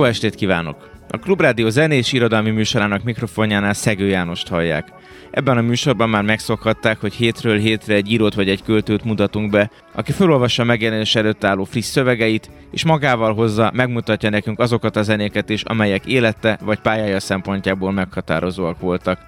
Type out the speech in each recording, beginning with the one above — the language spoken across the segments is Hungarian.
Jó estét kívánok! A Klubrádió zenés irodalmi műsorának mikrofonjánál Szegő Jánost hallják. Ebben a műsorban már megszokhatták, hogy hétről hétre egy írót vagy egy költőt mutatunk be, aki felolvassa megjelenés előtt álló friss szövegeit, és magával hozza, megmutatja nekünk azokat a zenéket is, amelyek élete vagy pályája szempontjából meghatározóak voltak.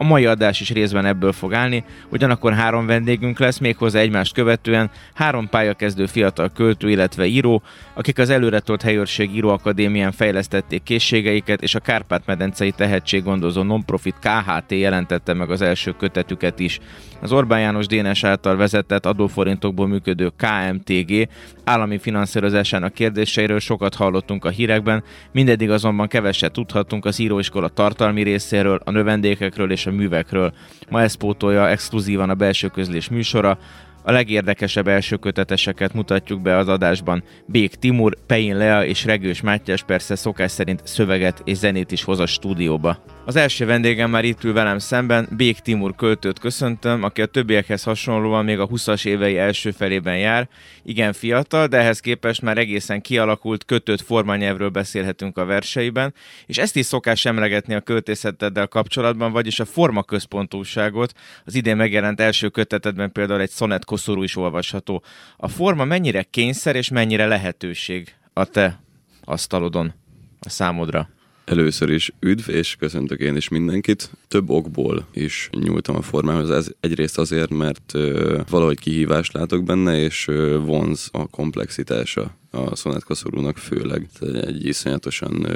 A mai adás is részben ebből fog állni, ugyanakkor három vendégünk lesz, méghozzá egymást követően három pályakezdő fiatal költő, illetve író, akik az előretolt helyőrség íróakadémián fejlesztették készségeiket, és a Kárpát-medencei tehetséggondozó nonprofit KHT jelentette meg az első kötetüket is. Az Orbán János Dénes által vezetett adóforintokból működő KMTG állami finanszírozásának kérdéseiről sokat hallottunk a hírekben, mindeddig azonban keveset tudhattunk az íróiskola tartalmi részéről, a növendékekről és művekről. Ma ezt pótolja exkluzívan a belső közlés műsora, a legérdekesebb első köteteseket mutatjuk be az adásban. Bék Timur, Pein Lea és Regős Mátyás persze szokás szerint szöveget és zenét is hoz a stúdióba. Az első vendégem már itt ül velem szemben, Bék Timur költőt köszöntöm, aki a többiekhez hasonlóan még a 20-as évei első felében jár. Igen fiatal, de ehhez képest már egészen kialakult, kötött formanyelvről beszélhetünk a verseiben, és ezt is szokás emlegetni a költészeteddel kapcsolatban, vagyis a formaközpontúságot. Az idén megjelent első kötetedben például egy szonett koszorú is olvasható. A forma mennyire kényszer és mennyire lehetőség a te asztalodon, a számodra? Először is üdv, és köszöntök én is mindenkit. Több okból is nyúltam a formához. Ez egyrészt azért, mert ö, valahogy kihívást látok benne, és ö, vonz a komplexitása a szonetkoszorúnak főleg. Tehát egy iszonyatosan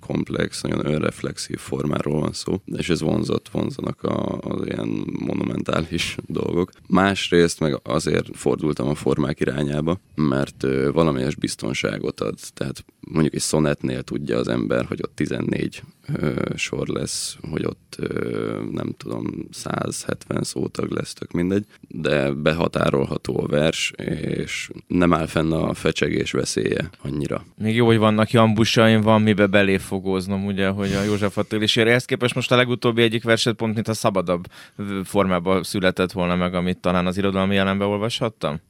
komplex, nagyon önreflexív formáról van szó, és ez vonzott, vonzanak a, az ilyen monumentális dolgok. Másrészt meg azért fordultam a formák irányába, mert valamelyes biztonságot ad. Tehát mondjuk egy szonetnél tudja az ember, hogy ott 14 ö, sor lesz, hogy ott nem tudom, 170 szótag lesz, tök mindegy, de behatárolható a vers, és nem áll fenn a fecsegés veszélye annyira. Még jó, hogy vannak jambusaim, van mibe beléfogóznom, ugye, hogy a József Attila is ér. Ehhez képest most a legutóbbi egyik verset pont, mint a szabadabb formában született volna meg, amit talán az irodalmi jelenbe olvashattam?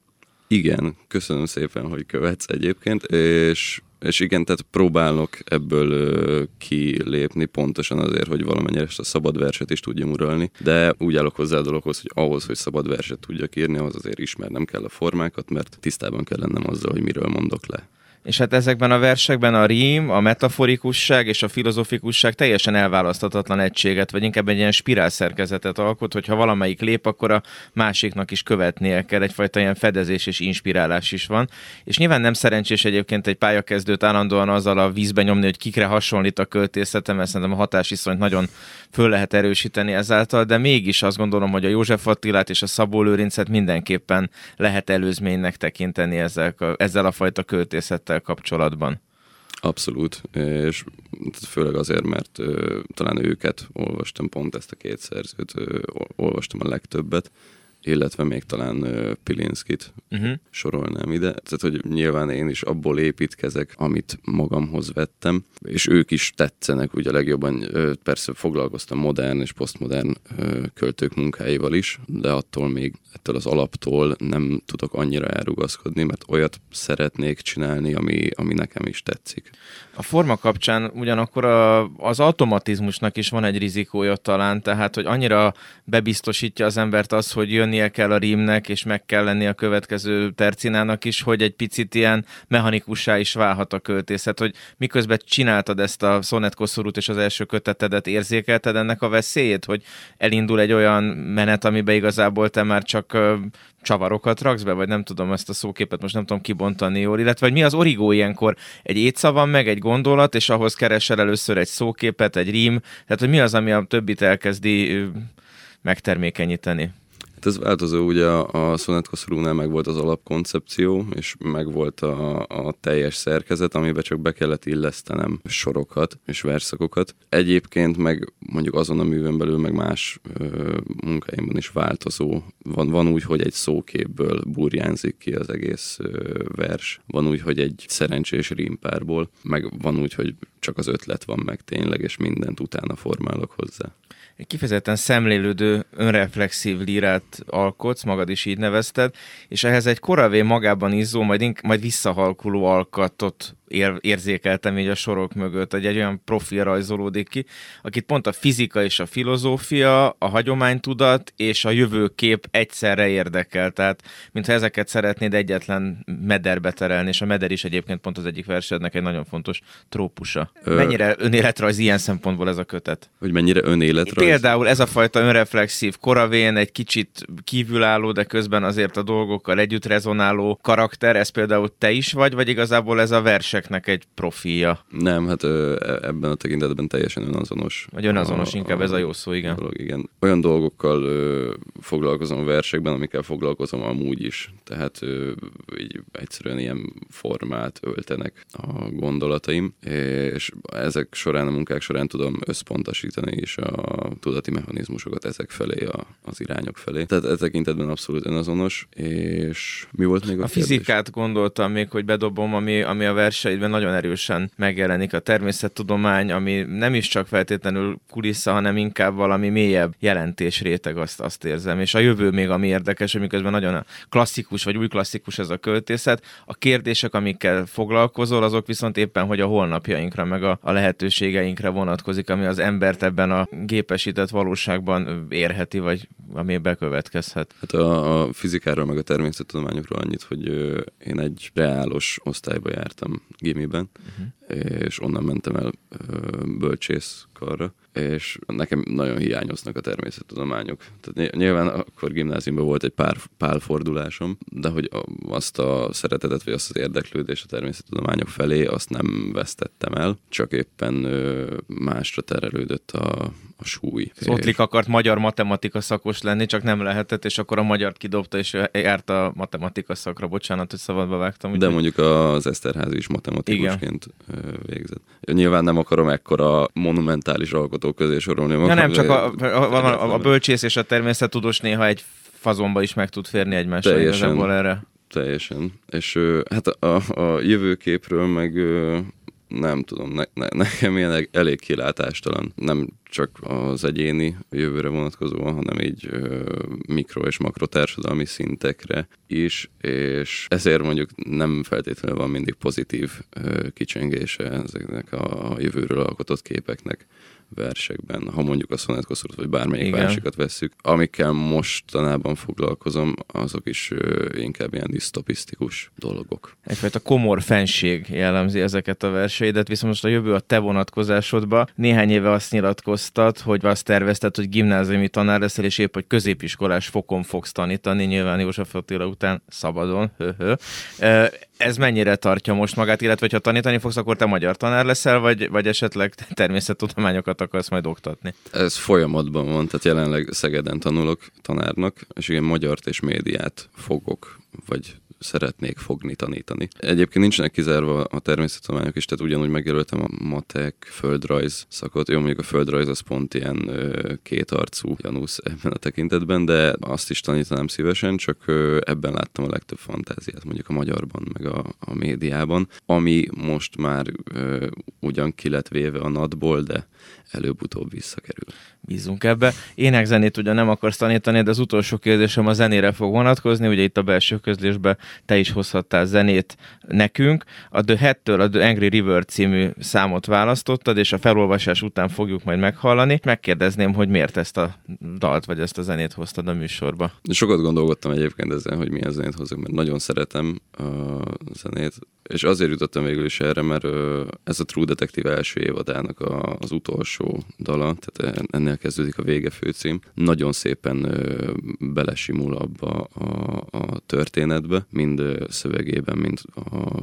Igen, köszönöm szépen, hogy követsz egyébként, és és igen, tehát próbálok ebből ö, kilépni pontosan azért, hogy valamennyire ezt a szabad verset is tudjam uralni, de úgy állok hozzá a dologhoz, hogy ahhoz, hogy szabad verset tudjak írni, ahhoz azért ismernem kell a formákat, mert tisztában kell lennem azzal, hogy miről mondok le. És hát ezekben a versekben a rím, a metaforikusság és a filozofikusság teljesen elválaszthatatlan egységet, vagy inkább egy ilyen spirál szerkezetet alkot, hogyha valamelyik lép, akkor a másiknak is követnie kell, egyfajta ilyen fedezés és inspirálás is van. És nyilván nem szerencsés egyébként egy pályakezdőt állandóan azzal a vízbe nyomni, hogy kikre hasonlít a költészetem, mert szerintem a hatásiszonyt nagyon föl lehet erősíteni ezáltal, de mégis azt gondolom, hogy a József Attilát és a Szabó Lőrincet mindenképpen lehet előzménynek tekinteni ezzel, ezzel a fajta költészettel kapcsolatban. Abszolút, és főleg azért, mert ö, talán őket olvastam, pont ezt a két szerzőt ö, olvastam a legtöbbet, illetve még talán Pilinszkit uh-huh. sorolnám ide. Tehát, hogy nyilván én is abból építkezek, amit magamhoz vettem, és ők is tetszenek ugye legjobban. Persze foglalkoztam modern és posztmodern költők munkáival is, de attól még ettől az alaptól nem tudok annyira elrugaszkodni, mert olyat szeretnék csinálni, ami, ami nekem is tetszik. A forma kapcsán ugyanakkor a, az automatizmusnak is van egy rizikója talán, tehát hogy annyira bebiztosítja az embert az, hogy jönnie kell a rímnek, és meg kell lenni a következő tercinának is, hogy egy picit ilyen mechanikussá is válhat a költészet, hogy miközben csináltad ezt a szonetkoszorút és az első kötetedet, érzékelted ennek a veszélyét, hogy elindul egy olyan menet, amiben igazából te már csak csavarokat raksz be, vagy nem tudom ezt a szóképet most nem tudom kibontani jól, illetve hogy mi az origó ilyenkor? Egy étszava van meg, egy gondolat, és ahhoz keresel először egy szóképet, egy rím, tehát hogy mi az, ami a többit elkezdi megtermékenyíteni? Hát ez változó, ugye a, a Sonnet Koszorúnál meg volt az alapkoncepció, és meg volt a, a teljes szerkezet, amiben csak be kellett illesztenem sorokat és verszakokat. Egyébként meg mondjuk azon a művön belül meg más ö, munkáimban is változó. Van, van úgy, hogy egy szóképből burjánzik ki az egész ö, vers, van úgy, hogy egy szerencsés rímpárból, meg van úgy, hogy csak az ötlet van meg tényleg, és mindent utána formálok hozzá egy kifejezetten szemlélődő, önreflexív lírát alkotsz, magad is így nevezted, és ehhez egy koravé magában izzó, majd, ink- majd visszahalkuló alkatot ér- érzékeltem így a sorok mögött, hogy egy olyan profil rajzolódik ki, akit pont a fizika és a filozófia, a hagyománytudat és a jövőkép egyszerre érdekel. Tehát, mintha ezeket szeretnéd egyetlen mederbe terelni, és a meder is egyébként pont az egyik versednek egy nagyon fontos trópusa. Ö... Mennyire önéletrajz ilyen szempontból ez a kötet? Hogy mennyire önéletrajz? Például ez a fajta önreflexív, koravén egy kicsit kívülálló, de közben azért a dolgokkal együtt rezonáló karakter, ez például te is vagy, vagy igazából ez a versek karaktereknek egy profilja. Nem, hát ö, e, ebben a tekintetben teljesen önazonos. Vagy önazonos, a, inkább a, ez a jó szó, igen. Dolog, igen. Olyan dolgokkal ö, foglalkozom a versekben, amikkel foglalkozom amúgy is. Tehát ö, így egyszerűen ilyen formát öltenek a gondolataim, és ezek során, a munkák során tudom összpontosítani is a tudati mechanizmusokat ezek felé, a, az irányok felé. Tehát e tekintetben abszolút önazonos, és mi volt még a A kérdés? fizikát gondoltam még, hogy bedobom, ami, ami a versei könyveidben nagyon erősen megjelenik a természettudomány, ami nem is csak feltétlenül kulissza, hanem inkább valami mélyebb jelentés réteg, azt, azt érzem. És a jövő még ami érdekes, miközben nagyon klasszikus vagy új klasszikus ez a költészet. A kérdések, amikkel foglalkozol, azok viszont éppen, hogy a holnapjainkra, meg a, a lehetőségeinkre vonatkozik, ami az embert ebben a gépesített valóságban érheti, vagy ami bekövetkezhet. Hát a, a fizikáról, meg a természettudományokról annyit, hogy én egy reálos osztályba jártam gimiben, uh-huh. és onnan mentem el bölcsészkarra, és nekem nagyon hiányoznak a természettudományok. Tehát nyilván akkor gimnáziumban volt egy pár pálfordulásom, de hogy azt a szeretetet, vagy azt az érdeklődést a természettudományok felé, azt nem vesztettem el, csak éppen másra terelődött a, a súly. Szotlik akart magyar matematika szakos lenni, csak nem lehetett, és akkor a magyart kidobta, és járt a matematika szakra. Bocsánat, hogy szabadba vágtam. De úgy, mondjuk az Eszterházi is matematikusként Igen. végzett. Nyilván nem akarom ekkora monumentális alkotók közé sorolni. Ja, nem, csak a, a, a, a bölcsész és a természettudós néha egy fazonba is meg tud férni egymásra. Teljesen. Erre. Teljesen. És hát a, a jövőképről meg nem tudom, ne, ne, nekem ilyen elég kilátástalan. Nem csak az egyéni jövőre vonatkozóan, hanem így ö, mikro- és makrotársadalmi szintekre is, és ezért mondjuk nem feltétlenül van mindig pozitív ö, kicsengése ezeknek a jövőről alkotott képeknek versekben, ha mondjuk a szonetkoszorút vagy bármelyik Igen. versikat vesszük, amikkel mostanában foglalkozom, azok is ö, inkább ilyen disztopisztikus dolgok. Egyfajta komor fenség jellemzi ezeket a verseidet, viszont most a jövő a te vonatkozásodba. Néhány éve azt nyilatkoztat, hogy azt tervezted, hogy gimnáziumi tanár leszel, és épp, hogy középiskolás fokon fogsz tanítani, nyilván József Attila után szabadon. Hö-hö ez mennyire tartja most magát, illetve ha tanítani fogsz, akkor te magyar tanár leszel, vagy, vagy esetleg természettudományokat akarsz majd oktatni? Ez folyamatban van, tehát jelenleg Szegeden tanulok tanárnak, és igen, magyart és médiát fogok, vagy szeretnék fogni, tanítani. Egyébként nincsenek kizárva a természettudományok is, tehát ugyanúgy megjelöltem a matek, földrajz szakot. Jó, mondjuk a földrajz az pont ilyen kétarcú Janusz ebben a tekintetben, de azt is tanítanám szívesen, csak ö, ebben láttam a legtöbb fantáziát, mondjuk a magyarban, meg a, a médiában, ami most már ö, ugyan ki lett véve a nadból, de előbb-utóbb visszakerül. Bízunk ebbe. Énekzenét ugye nem akarsz tanítani, de az utolsó kérdésem a zenére fog vonatkozni. Ugye itt a belső közlésbe te is hozhattál zenét nekünk. A The Head-től a The Angry River című számot választottad, és a felolvasás után fogjuk majd meghallani. Megkérdezném, hogy miért ezt a dalt vagy ezt a zenét hoztad a műsorba. Sokat gondolkodtam egyébként ezen, hogy milyen zenét hozok, mert nagyon szeretem a zenét és azért jutottam végül is erre, mert ez a True Detective első évadának az utolsó dala, tehát ennél kezdődik a vége főcím. Nagyon szépen belesimul abba a, a történetbe, mind szövegében, mind a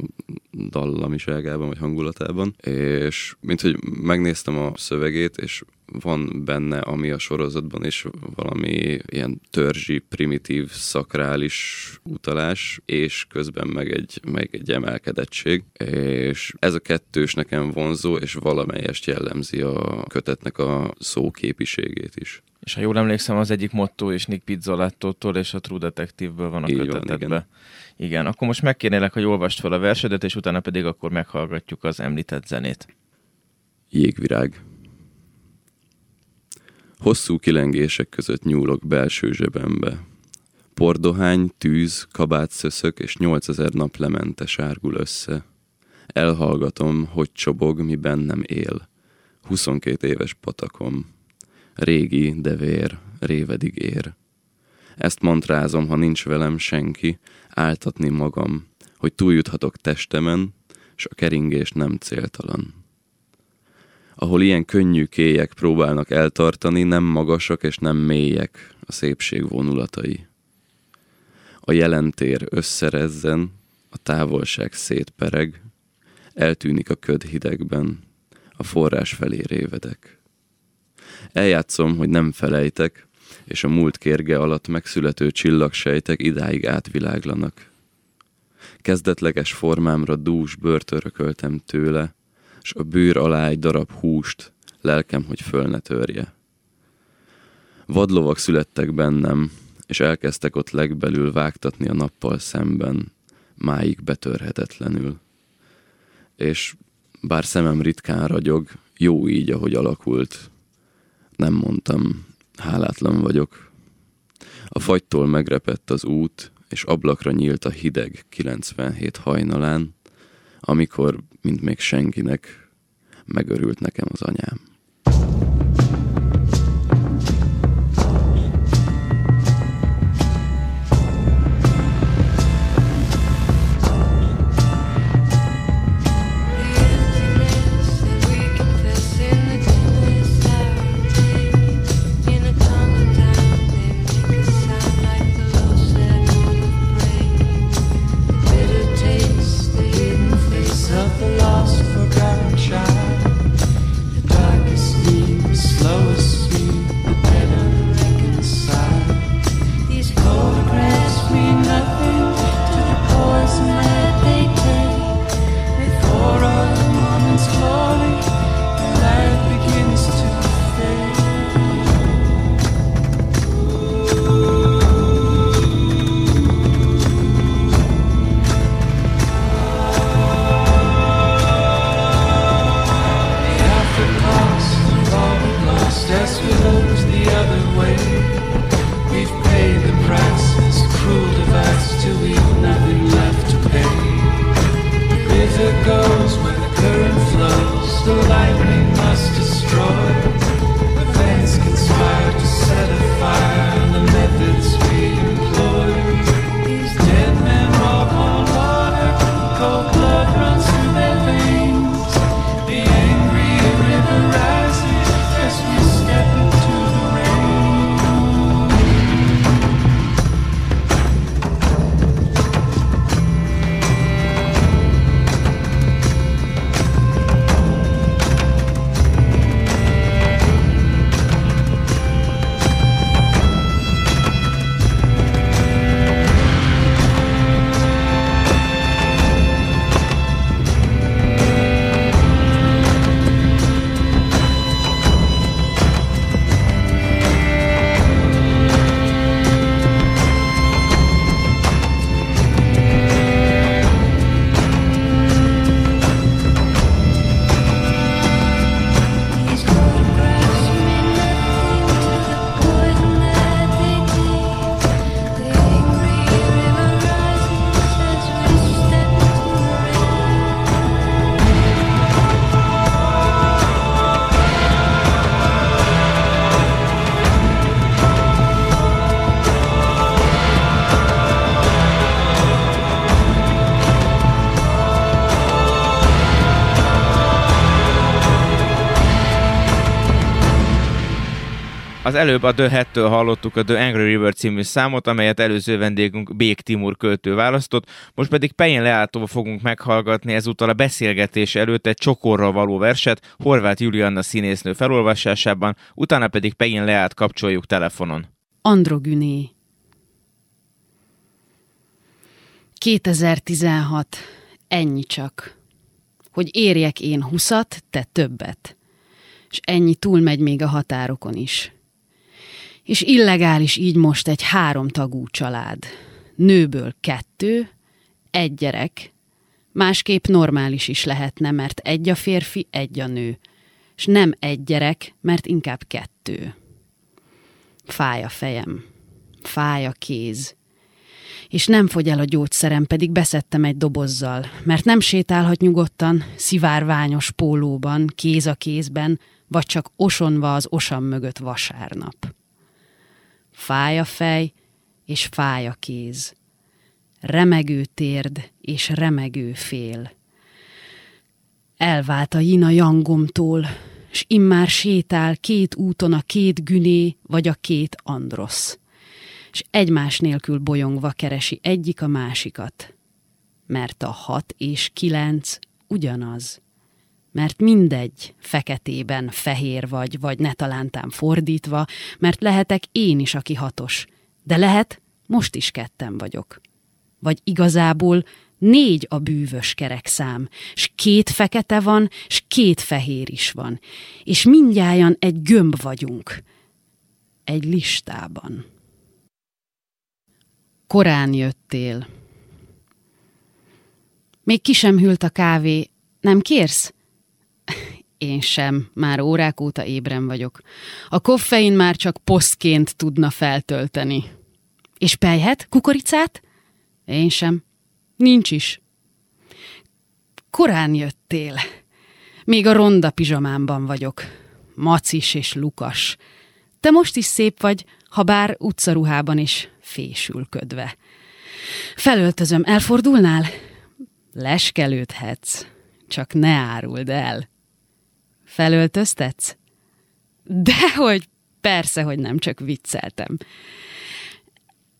dallamiságában, vagy hangulatában, és mint hogy megnéztem a szövegét, és van benne, ami a sorozatban is valami ilyen törzsi, primitív, szakrális utalás, és közben meg egy, meg egy emelkedettség, és ez a kettős nekem vonzó, és valamelyest jellemzi a kötetnek a szóképiségét is. És ha jól emlékszem, az egyik motto és Nick Pizzolattótól és a True Detective-ből van a Így kötetedben. Van, igen. igen, akkor most megkérnélek, hogy olvast fel a versedet, és utána pedig akkor meghallgatjuk az említett zenét. Jégvirág. Hosszú kilengések között nyúlok belső zsebembe. Pordohány, tűz, kabátszöszök és 8000 naplemente sárgul össze. Elhallgatom, hogy csobog, mi bennem él. 22 éves patakom. Régi, de vér, révedig ér. Ezt mantrázom, ha nincs velem senki, áltatni magam, hogy túljuthatok testemen, s a keringés nem céltalan ahol ilyen könnyű kélyek próbálnak eltartani, nem magasak és nem mélyek a szépség vonulatai. A jelentér összerezzen, a távolság szétpereg, eltűnik a köd hidegben, a forrás felé révedek. Eljátszom, hogy nem felejtek, és a múlt kérge alatt megszülető csillagsejtek idáig átviláglanak. Kezdetleges formámra dús börtörököltem tőle, s a bőr alá egy darab húst, lelkem, hogy föl ne törje. Vadlovak születtek bennem, és elkezdtek ott legbelül vágtatni a nappal szemben, máig betörhetetlenül. És bár szemem ritkán ragyog, jó így, ahogy alakult. Nem mondtam, hálátlan vagyok. A fagytól megrepett az út, és ablakra nyílt a hideg 97 hajnalán, amikor, mint még senkinek, megörült nekem az anyám. Az előbb a The Hat-től hallottuk a The Angry River című számot, amelyet előző vendégünk Bék Timur költő választott, most pedig Pején Leától fogunk meghallgatni ezúttal a beszélgetés előtt egy csokorral való verset Horváth Julianna színésznő felolvasásában, utána pedig Pején Leát kapcsoljuk telefonon. Androgüné 2016. Ennyi csak. Hogy érjek én huszat, te többet. És ennyi túlmegy még a határokon is. És illegális így most egy háromtagú család. Nőből kettő, egy gyerek. Másképp normális is lehetne, mert egy a férfi, egy a nő. És nem egy gyerek, mert inkább kettő. Fáj a fejem. Fáj a kéz és nem fogy el a gyógyszerem, pedig beszettem egy dobozzal, mert nem sétálhat nyugodtan, szivárványos pólóban, kéz a kézben, vagy csak osonva az osam mögött vasárnap. Fáj a fej, és fáj a kéz. Remegő térd, és remegő fél. Elvált a jina jangomtól, s immár sétál két úton a két güné, vagy a két androsz és egymás nélkül bolyongva keresi egyik a másikat. Mert a hat és kilenc ugyanaz. Mert mindegy, feketében fehér vagy, vagy ne talántám fordítva, mert lehetek én is, aki hatos. De lehet, most is ketten vagyok. Vagy igazából négy a bűvös kerekszám, s két fekete van, s két fehér is van, és mindjárt egy gömb vagyunk. Egy listában. Korán jöttél. Még ki sem hűlt a kávé. Nem kérsz? Én sem, már órák óta ébren vagyok. A koffein már csak posztként tudna feltölteni. És pejhet? Kukoricát? Én sem. Nincs is. Korán jöttél. Még a ronda pizsamámban vagyok. Macis és lukas. Te most is szép vagy, ha bár utcaruhában is fésülködve. Felöltözöm, elfordulnál? Leskelődhetsz, csak ne áruld el. Felöltöztetsz? Dehogy, persze, hogy nem, csak vicceltem.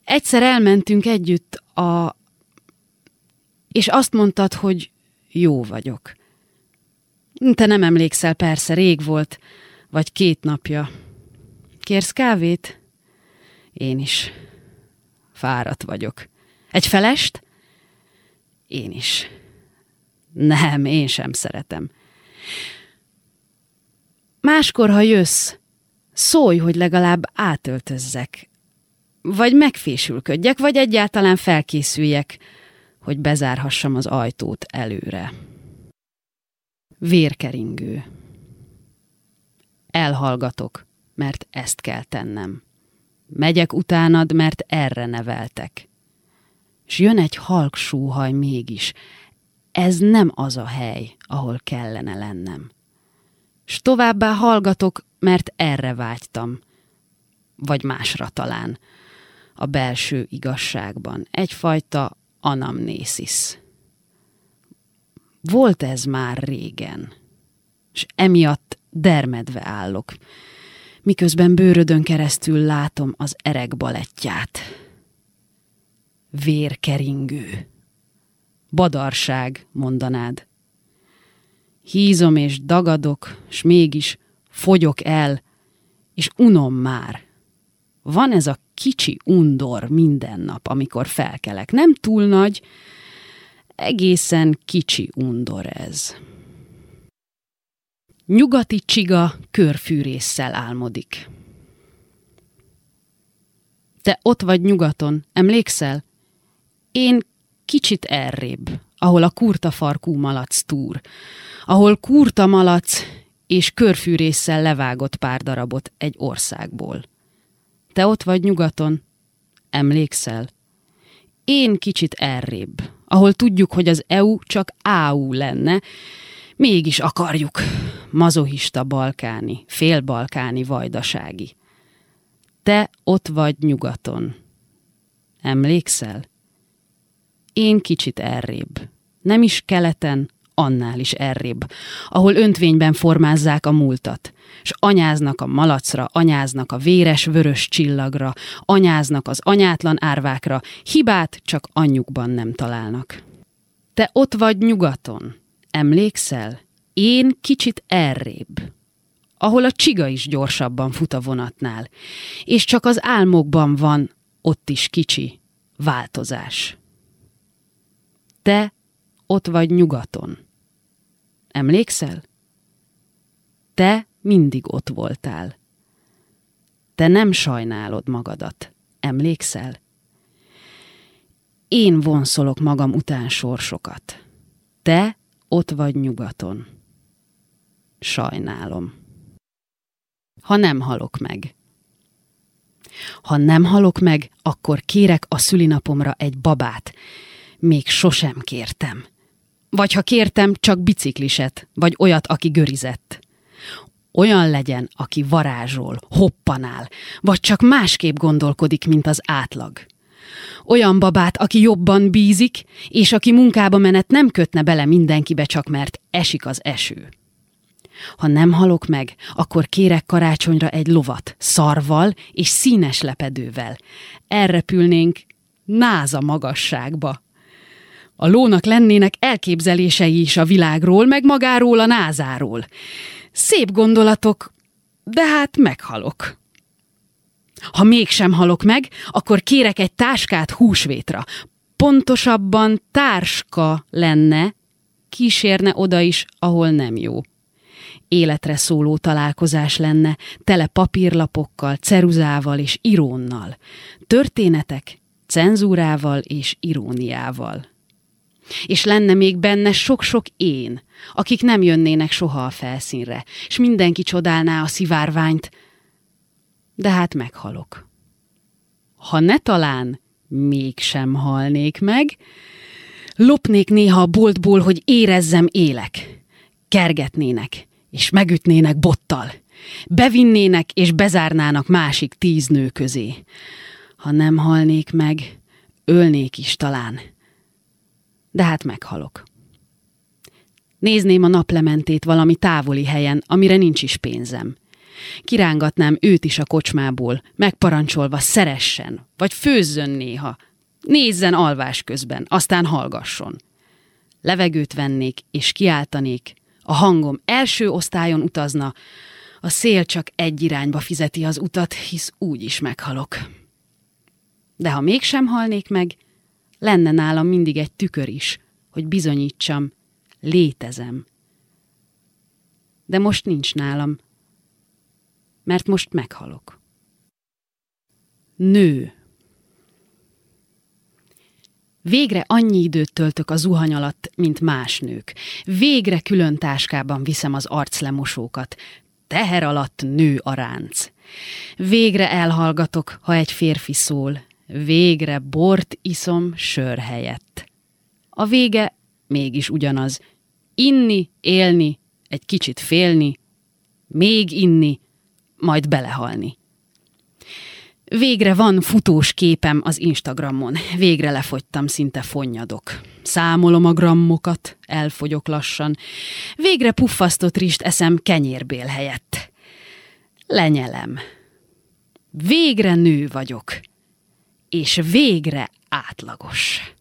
Egyszer elmentünk együtt a... És azt mondtad, hogy jó vagyok. Te nem emlékszel, persze, rég volt, vagy két napja. Kérsz kávét? Én is. Fáradt vagyok. Egy felest? Én is. Nem, én sem szeretem. Máskor, ha jössz, szólj, hogy legalább átöltözzek. Vagy megfésülködjek, vagy egyáltalán felkészüljek, hogy bezárhassam az ajtót előre. Vérkeringő. Elhallgatok, mert ezt kell tennem. Megyek utánad, mert erre neveltek. S jön egy halk súhaj mégis. Ez nem az a hely, ahol kellene lennem. S továbbá hallgatok, mert erre vágytam. Vagy másra talán. A belső igazságban. Egyfajta anamnészis. Volt ez már régen. És emiatt dermedve állok miközben bőrödön keresztül látom az ereg balettját. Vérkeringő. Badarság, mondanád. Hízom és dagadok, s mégis fogyok el, és unom már. Van ez a kicsi undor minden nap, amikor felkelek. Nem túl nagy, egészen kicsi undor ez. Nyugati csiga körfűrésszel álmodik. Te ott vagy nyugaton, emlékszel? Én kicsit errébb, ahol a kurta farkú malac túr, ahol kurta malac és körfűrésszel levágott pár darabot egy országból. Te ott vagy nyugaton, emlékszel? Én kicsit errébb, ahol tudjuk, hogy az EU csak AU lenne, mégis akarjuk mazohista balkáni, félbalkáni vajdasági. Te ott vagy nyugaton. Emlékszel? Én kicsit errébb. Nem is keleten, annál is errébb, ahol öntvényben formázzák a múltat, s anyáznak a malacra, anyáznak a véres vörös csillagra, anyáznak az anyátlan árvákra, hibát csak anyjukban nem találnak. Te ott vagy nyugaton, emlékszel? Én kicsit errébb ahol a csiga is gyorsabban fut a vonatnál, és csak az álmokban van ott is kicsi változás. Te ott vagy nyugaton. Emlékszel? Te mindig ott voltál. Te nem sajnálod magadat. Emlékszel? Én vonszolok magam után sorsokat. Te ott vagy nyugaton. Sajnálom. Ha nem halok meg. Ha nem halok meg, akkor kérek a szülinapomra egy babát. Még sosem kértem. Vagy ha kértem, csak bicikliset, vagy olyat, aki görizett. Olyan legyen, aki varázsol, hoppanál, vagy csak másképp gondolkodik, mint az átlag. Olyan babát, aki jobban bízik, és aki munkába menet nem kötne bele mindenkibe csak mert esik az eső. Ha nem halok meg, akkor kérek karácsonyra egy lovat, szarval és színes lepedővel. Elrepülnénk náza magasságba. A lónak lennének elképzelései is a világról, meg magáról a názáról. Szép gondolatok, de hát meghalok. Ha mégsem halok meg, akkor kérek egy táskát húsvétra. Pontosabban társka lenne, kísérne oda is, ahol nem jó életre szóló találkozás lenne, tele papírlapokkal, ceruzával és irónnal. Történetek, cenzúrával és iróniával. És lenne még benne sok-sok én, akik nem jönnének soha a felszínre, és mindenki csodálná a szivárványt, de hát meghalok. Ha ne talán mégsem halnék meg, lopnék néha a boltból, hogy érezzem élek. Kergetnének, és megütnének bottal. Bevinnének és bezárnának másik tíz nő közé. Ha nem halnék meg, ölnék is talán. De hát meghalok. Nézném a naplementét valami távoli helyen, amire nincs is pénzem. Kirángatnám őt is a kocsmából, megparancsolva szeressen, vagy főzzön néha. Nézzen alvás közben, aztán hallgasson. Levegőt vennék, és kiáltanék, a hangom első osztályon utazna, a szél csak egy irányba fizeti az utat, hisz úgy is meghalok. De ha mégsem halnék meg, lenne nálam mindig egy tükör is, hogy bizonyítsam, létezem. De most nincs nálam, mert most meghalok. Nő. Végre annyi időt töltök a zuhany alatt, mint más nők. Végre külön táskában viszem az arclemosókat. Teher alatt nő a ránc. Végre elhallgatok, ha egy férfi szól. Végre bort iszom sör helyett. A vége mégis ugyanaz. Inni, élni, egy kicsit félni, még inni, majd belehalni. Végre van futós képem az Instagramon. Végre lefogytam, szinte fonnyadok. Számolom a grammokat, elfogyok lassan. Végre puffasztott rist eszem kenyérbél helyett. Lenyelem. Végre nő vagyok. És végre átlagos.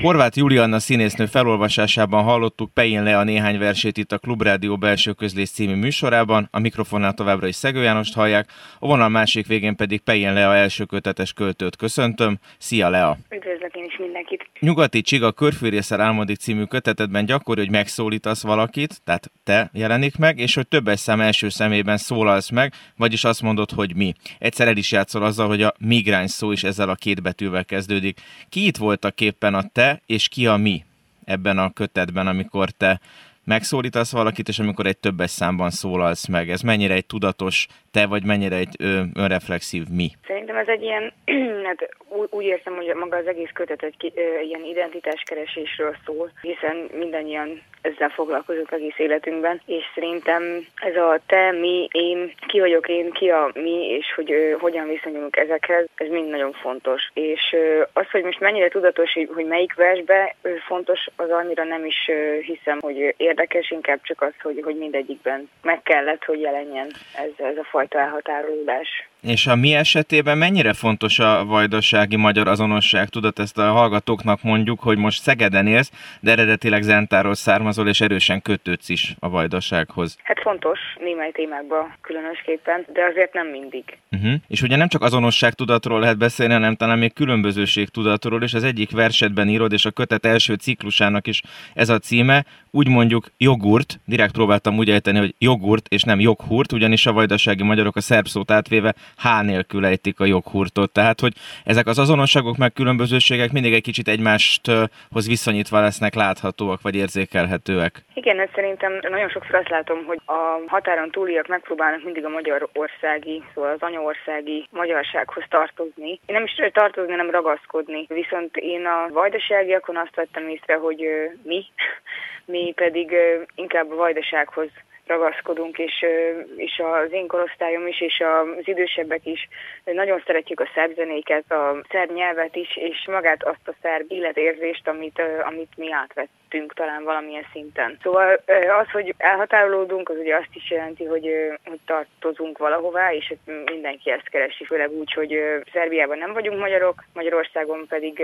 Horváth Julianna színésznő felolvasásában hallottuk le a néhány versét itt a Klubrádió belső közlés című műsorában, a mikrofonnál továbbra is Szegő Jánost hallják, a vonal másik végén pedig Pején a első kötetes költőt köszöntöm. Szia Lea! Üdvözlök én is mindenkit! Nyugati Csiga Körfűrészer álmodik című kötetetben gyakori, hogy megszólítasz valakit, tehát te jelenik meg, és hogy többes szám első szemében szólalsz meg, vagyis azt mondod, hogy mi. Egyszer el is játszol azzal, hogy a migráns szó is ezzel a két betűvel kezdődik. Ki itt voltak képpen a te és ki a mi ebben a kötetben, amikor te megszólítasz valakit, és amikor egy többes számban szólalsz meg. Ez mennyire egy tudatos te, vagy mennyire egy önreflexív mi? Szerintem ez egy ilyen, hát úgy érzem, hogy maga az egész kötet egy ö, ilyen identitáskeresésről szól, hiszen mindannyian ezzel foglalkozunk egész életünkben, és szerintem ez a te, mi, én, ki vagyok én, ki a mi, és hogy ö, hogyan viszonyulunk ezekhez, ez mind nagyon fontos. És ö, az, hogy most mennyire tudatos, hogy melyik versbe ö, fontos, az annyira nem is ö, hiszem, hogy érdekes, inkább csak az, hogy, hogy mindegyikben meg kellett, hogy jelenjen ez, ez a fajta elhatárolódás. És a mi esetében mennyire fontos a vajdasági magyar azonosság? Tudod, ezt a hallgatóknak mondjuk, hogy most Szegeden élsz, de eredetileg Zentáról származol, és erősen kötődsz is a vajdasághoz. Hát fontos, némely témákban különösképpen, de azért nem mindig. Uh-huh. És ugye nem csak azonosság tudatról lehet beszélni, hanem talán még különbözőség tudatról, és az egyik versetben írod, és a kötet első ciklusának is ez a címe, úgy mondjuk jogurt, direkt próbáltam úgy ejteni, hogy jogurt, és nem joghurt, ugyanis a vajdasági magyarok a szerb szót átvéve H nélkül ejtik a joghurtot. Tehát, hogy ezek az azonosságok meg különbözőségek mindig egy kicsit egymáshoz viszonyítva lesznek láthatóak vagy érzékelhetőek. Igen, ez szerintem nagyon sokszor azt látom, hogy a határon túliak megpróbálnak mindig a magyarországi, szóval az anyaországi magyarsághoz tartozni. Én nem is tartozni, hanem ragaszkodni. Viszont én a vajdaságiakon azt vettem észre, hogy mi, mi pedig inkább a vajdasághoz ragaszkodunk, és, és az én korosztályom is, és az idősebbek is. Nagyon szeretjük a szerb zenéket, a szerb nyelvet is, és magát azt a szerb életérzést, amit, amit mi átvettünk talán valamilyen szinten. Szóval az, hogy elhatárolódunk, az ugye azt is jelenti, hogy, hogy tartozunk valahová, és mindenki ezt keresi, főleg úgy, hogy Szerbiában nem vagyunk magyarok, Magyarországon pedig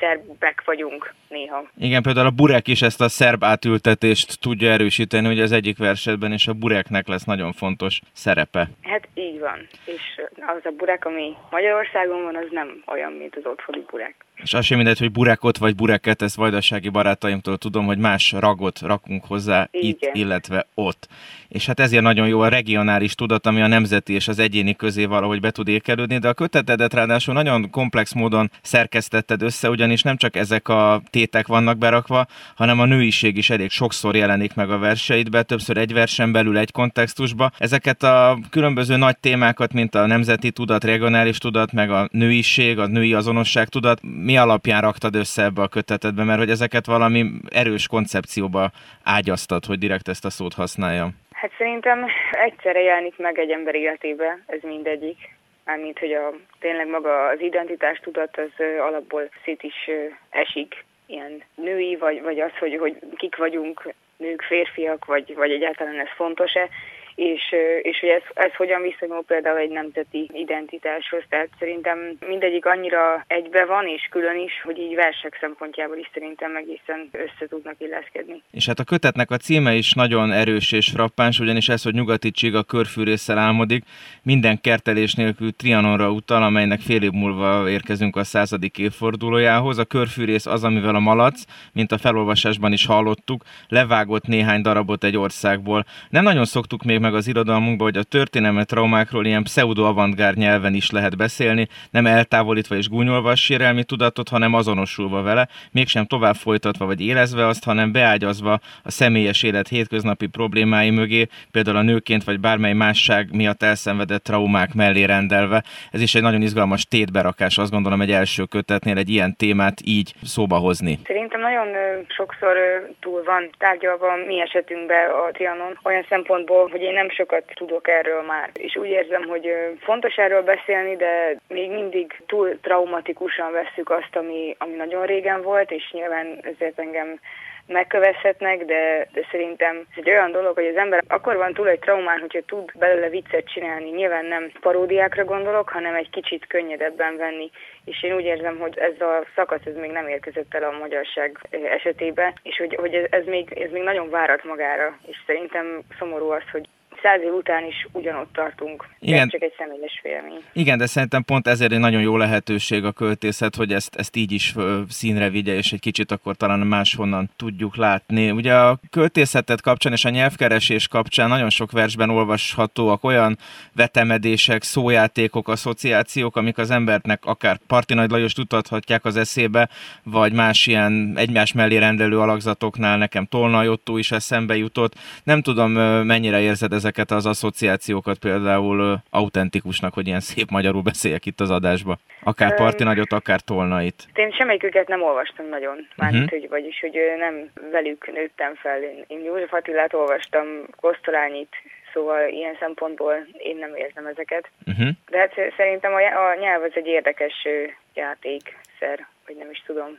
szerbek vagyunk néha. Igen, például a Burek is ezt a szerb átültetést tudja erősíteni, hogy az egyik versetben és a bureknek lesz nagyon fontos szerepe. Hát így van, és az a burek, ami Magyarországon van, az nem olyan, mint az otthoni burek. És az sem mindegy, hogy burekot vagy bureket, ezt vajdasági barátaimtól tudom, hogy más ragot rakunk hozzá Igen. itt, illetve ott. És hát ezért nagyon jó a regionális tudat, ami a nemzeti és az egyéni közé valahogy be tud ékelődni, de a kötetedet ráadásul nagyon komplex módon szerkesztetted össze, ugyanis nem csak ezek a tétek vannak berakva, hanem a nőiség is elég sokszor jelenik meg a verseidbe, többször egy versen belül egy kontextusba. Ezeket a különböző nagy témákat, mint a nemzeti tudat, regionális tudat, meg a nőiség, a női azonosság tudat, mi alapján raktad össze ebbe a kötetedbe, mert hogy ezeket valami erős koncepcióba ágyaztad, hogy direkt ezt a szót használja? Hát szerintem egyszerre jelenik meg egy ember életébe, ez mindegyik. Mármint, hogy a, tényleg maga az identitás tudat az alapból szét is esik, ilyen női, vagy, vagy az, hogy, hogy kik vagyunk, nők, férfiak, vagy, vagy egyáltalán ez fontos-e, és, és hogy ez, ez hogyan viszonyul például egy nemzeti identitáshoz. Tehát szerintem mindegyik annyira egybe van, és külön is, hogy így versek szempontjából is szerintem egészen össze tudnak illeszkedni. És hát a kötetnek a címe is nagyon erős és frappáns, ugyanis ez, hogy nyugati a körfűrészsel álmodik, minden kertelés nélkül Trianonra utal, amelynek fél év múlva érkezünk a századik évfordulójához. A körfűrész az, amivel a malac, mint a felolvasásban is hallottuk, levágott néhány darabot egy országból. Nem nagyon szoktuk még meg az irodalmunkban, hogy a történelmi traumákról ilyen pseudo-avantgárd nyelven is lehet beszélni, nem eltávolítva és gúnyolva a sérelmi tudatot, hanem azonosulva vele, mégsem tovább folytatva vagy élezve azt, hanem beágyazva a személyes élet hétköznapi problémái mögé, például a nőként vagy bármely másság miatt elszenvedett traumák mellé rendelve. Ez is egy nagyon izgalmas tétberakás, azt gondolom egy első kötetnél egy ilyen témát így szóba hozni. Szerintem nagyon sokszor túl van tárgyalva mi esetünkben a Trianon olyan szempontból, hogy én nem sokat tudok erről már. És úgy érzem, hogy fontos erről beszélni, de még mindig túl traumatikusan vesszük azt, ami, ami nagyon régen volt, és nyilván ezért engem megkövezhetnek, de, de szerintem ez egy olyan dolog, hogy az ember akkor van túl egy traumán, hogyha tud belőle viccet csinálni. Nyilván nem paródiákra gondolok, hanem egy kicsit könnyedebben venni. És én úgy érzem, hogy ez a szakasz ez még nem érkezett el a magyarság esetében, és hogy, hogy ez, ez, még, ez még nagyon várat magára. És szerintem szomorú az, hogy száz év után is ugyanott tartunk. Igen. Ez csak egy személyes félmény. Igen, de szerintem pont ezért egy nagyon jó lehetőség a költészet, hogy ezt, ezt így is színre vigye, és egy kicsit akkor talán máshonnan tudjuk látni. Ugye a költészetet kapcsán és a nyelvkeresés kapcsán nagyon sok versben olvashatóak olyan vetemedések, szójátékok, asszociációk, amik az embernek akár Parti Nagy Lajos tudathatják az eszébe, vagy más ilyen egymás mellé rendelő alakzatoknál nekem Tolna Jottó is eszembe jutott. Nem tudom, mennyire érzed ezeket ezeket az asszociációkat például autentikusnak, hogy ilyen szép magyarul beszéljek itt az adásba. Akár Parti Nagyot, akár Tolnait. Én semmelyiküket nem olvastam nagyon, mármint, uh-huh. hogy, vagyis, hogy nem velük nőttem fel. Én, én József Attilát olvastam, Kosztolányit, szóval ilyen szempontból én nem érzem ezeket. Uh-huh. De hát szerintem a, a nyelv az egy érdekes játékszer, vagy nem is tudom.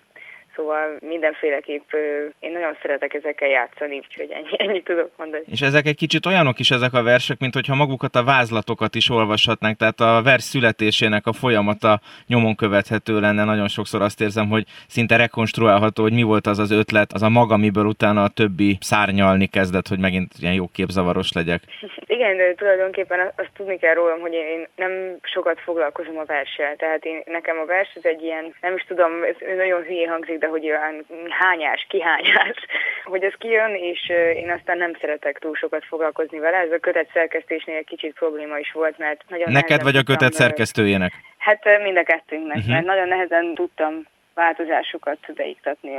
Szóval mindenféleképp én nagyon szeretek ezekkel játszani, úgyhogy ennyi, ennyit tudok mondani. És ezek egy kicsit olyanok is ezek a versek, mint hogyha magukat a vázlatokat is olvashatnánk, tehát a vers születésének a folyamata nyomon követhető lenne. Nagyon sokszor azt érzem, hogy szinte rekonstruálható, hogy mi volt az az ötlet, az a maga, amiből utána a többi szárnyalni kezdett, hogy megint ilyen jó képzavaros legyek. Igen, de tulajdonképpen azt tudni kell rólam, hogy én nem sokat foglalkozom a verssel. Tehát én, nekem a vers az egy ilyen, nem is tudom, ez nagyon hülye hangzik, de de hogy olyan hányás, kihányás, hogy ez kijön, és én aztán nem szeretek túl sokat foglalkozni vele. Ez a kötet szerkesztésnél kicsit probléma is volt, mert nagyon Neked vagy a kötet szerkesztőjének? Hát mind a kettőnknek, uh-huh. mert nagyon nehezen tudtam változásokat beiktatni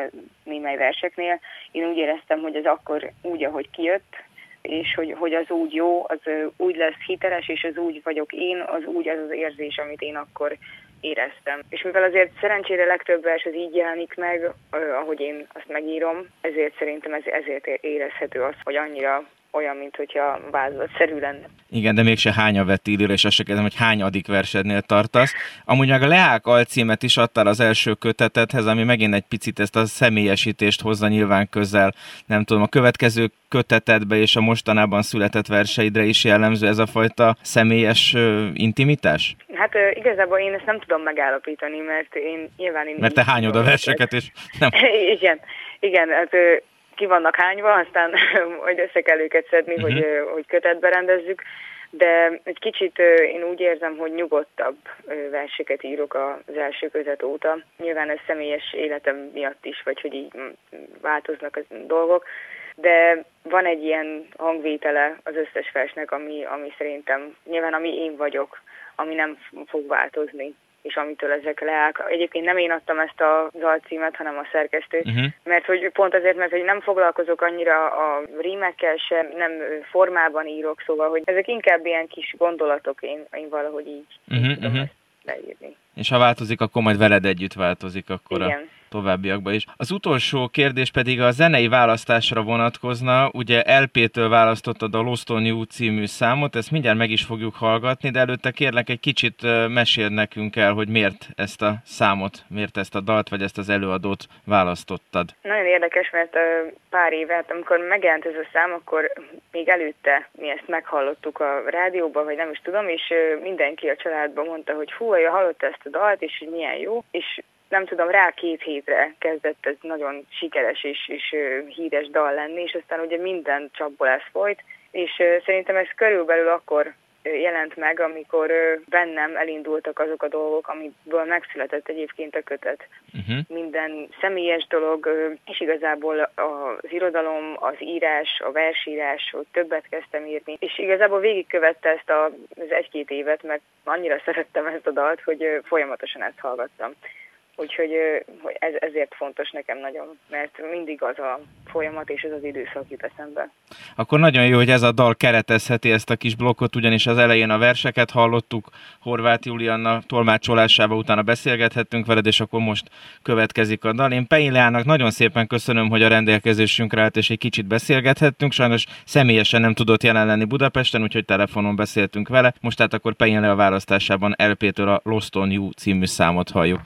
némely verseknél. Én úgy éreztem, hogy ez akkor úgy, ahogy kijött, és hogy, hogy az úgy jó, az úgy lesz hiteles, és az úgy vagyok én, az úgy az az érzés, amit én akkor éreztem. És mivel azért szerencsére legtöbb vers az így jelenik meg, ahogy én azt megírom, ezért szerintem ez, ezért érezhető az, hogy annyira olyan, mint hogyha vázlatszerű lenne. Igen, de mégse hány a vetélőre, és azt se kérdezem, hogy hány adik versednél tartasz. Amúgy meg a Leák alcímet is adtál az első kötetedhez, ami megint egy picit ezt a személyesítést hozza nyilván közel. Nem tudom, a következő kötetedbe és a mostanában született verseidre is jellemző ez a fajta személyes intimitás? Hát igazából én ezt nem tudom megállapítani, mert én nyilván... Én mert te hányod a verseket, és nem... igen, igen, hát ki vannak hányva, aztán hogy össze kell őket szedni, uh-huh. hogy, hogy kötetbe rendezzük, de egy kicsit én úgy érzem, hogy nyugodtabb verseket írok az első közet óta. Nyilván ez személyes életem miatt is, vagy hogy így változnak a dolgok, de van egy ilyen hangvétele az összes versnek, ami, ami szerintem nyilván ami én vagyok, ami nem fog változni és amitől ezek leáll. Egyébként nem én adtam ezt a dalcímet, hanem a szerkesztő, uh-huh. mert hogy pont azért, mert hogy nem foglalkozok annyira a rímekkel sem, nem formában írok, szóval, hogy ezek inkább ilyen kis gondolatok, én, én valahogy így uh-huh, tudom uh-huh. ezt leírni. És ha változik, akkor majd veled együtt változik akkor Igen. a továbbiakban is. Az utolsó kérdés pedig a zenei választásra vonatkozna. Ugye LP-től választottad a Lost on You című számot, ezt mindjárt meg is fogjuk hallgatni, de előtte kérlek egy kicsit mesél nekünk el, hogy miért ezt a számot, miért ezt a dalt, vagy ezt az előadót választottad. Nagyon érdekes, mert pár évet, amikor megjelent ez a szám, akkor még előtte mi ezt meghallottuk a rádióban, vagy nem is tudom, és mindenki a családban mondta, hogy hú, hallotta ezt a dalt, és hogy milyen jó, és nem tudom, rá két hétre kezdett ez nagyon sikeres és, és híres dal lenni, és aztán ugye minden csapból ez folyt, és szerintem ez körülbelül akkor jelent meg, amikor bennem elindultak azok a dolgok, amiből megszületett egyébként a kötet. Uh-huh. Minden személyes dolog, és igazából az irodalom, az írás, a versírás, hogy többet kezdtem írni, és igazából végigkövette ezt a, az egy-két évet, mert annyira szerettem ezt a dalt, hogy folyamatosan ezt hallgattam. Úgyhogy hogy ez, ezért fontos nekem nagyon, mert mindig az a folyamat és ez az időszak jut eszembe. Akkor nagyon jó, hogy ez a dal keretezheti ezt a kis blokkot, ugyanis az elején a verseket hallottuk, Horváth Julianna tolmácsolásába utána beszélgethettünk veled, és akkor most következik a dal. Én Peileának nagyon szépen köszönöm, hogy a rendelkezésünkre állt, és egy kicsit beszélgethettünk. Sajnos személyesen nem tudott jelen lenni Budapesten, úgyhogy telefonon beszéltünk vele. Most tehát akkor Peinle a választásában LP-től a Lost on You című számot halljuk.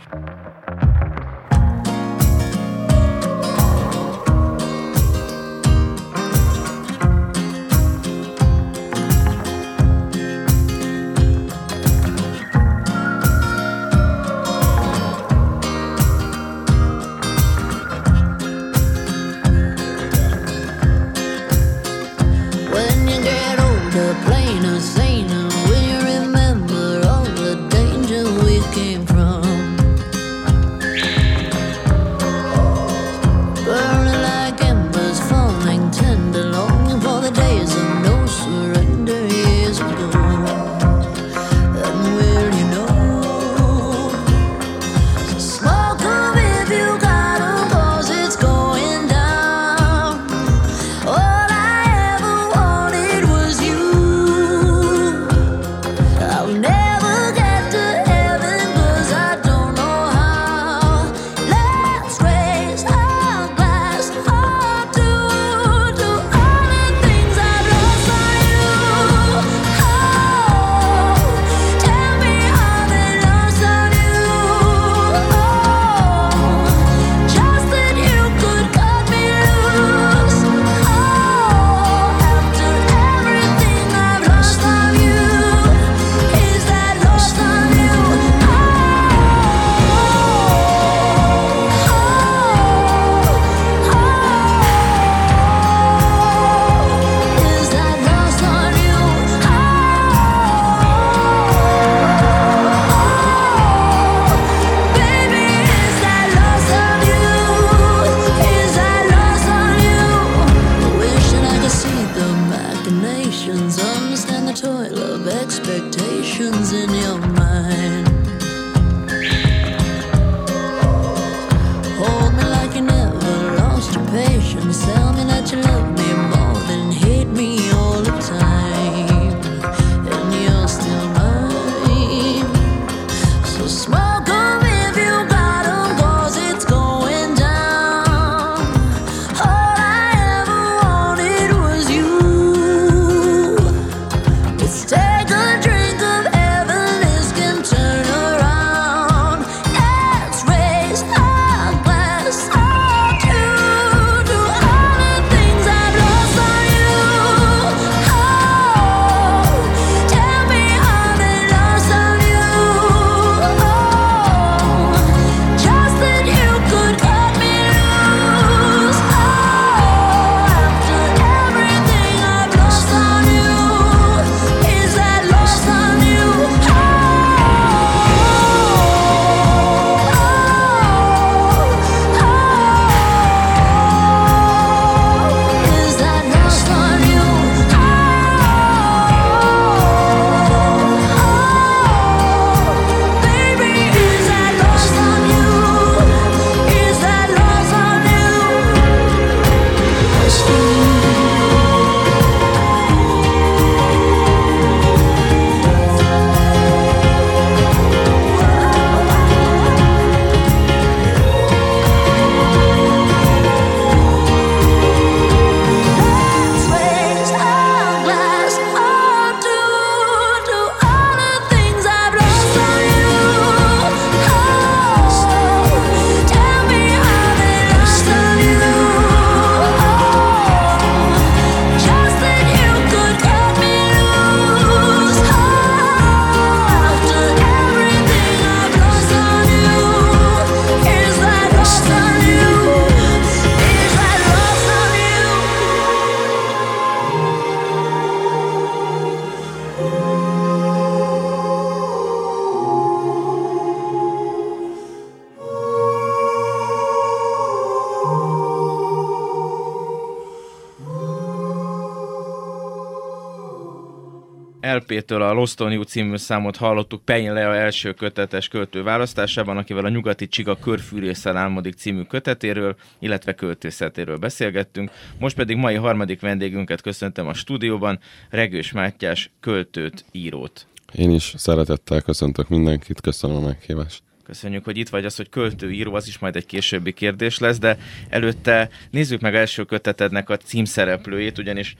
LP-től a Lost on You című számot hallottuk Pein Lea első kötetes költő választásában, akivel a Nyugati Csiga körfűrészel álmodik című kötetéről, illetve költészetéről beszélgettünk. Most pedig mai harmadik vendégünket köszöntöm a stúdióban, Regős Mátyás költőt, írót. Én is szeretettel köszöntök mindenkit, köszönöm a meghívást. Köszönjük, hogy itt vagy. Az, hogy költő, író, az is majd egy későbbi kérdés lesz, de előtte nézzük meg első kötetednek a címszereplőjét, ugyanis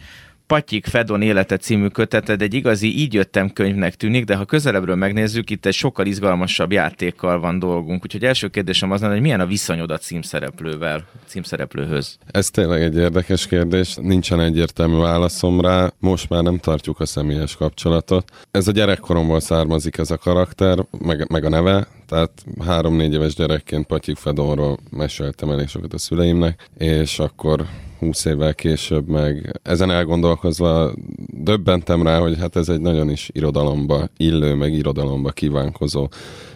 Patyik Fedon élete című köteted egy igazi így jöttem könyvnek tűnik, de ha közelebbről megnézzük, itt egy sokkal izgalmasabb játékkal van dolgunk. Úgyhogy első kérdésem az lenne, hogy milyen a viszonyod a címszereplővel, címszereplőhöz? Ez tényleg egy érdekes kérdés, nincsen egyértelmű válaszom rá, most már nem tartjuk a személyes kapcsolatot. Ez a gyerekkoromból származik ez a karakter, meg, meg a neve, tehát három-négy éves gyerekként Patyik Fedonról meséltem elég sokat a szüleimnek, és akkor 20 évvel később meg. Ezen elgondolkozva döbbentem rá, hogy hát ez egy nagyon is irodalomba illő, meg irodalomba kívánkozó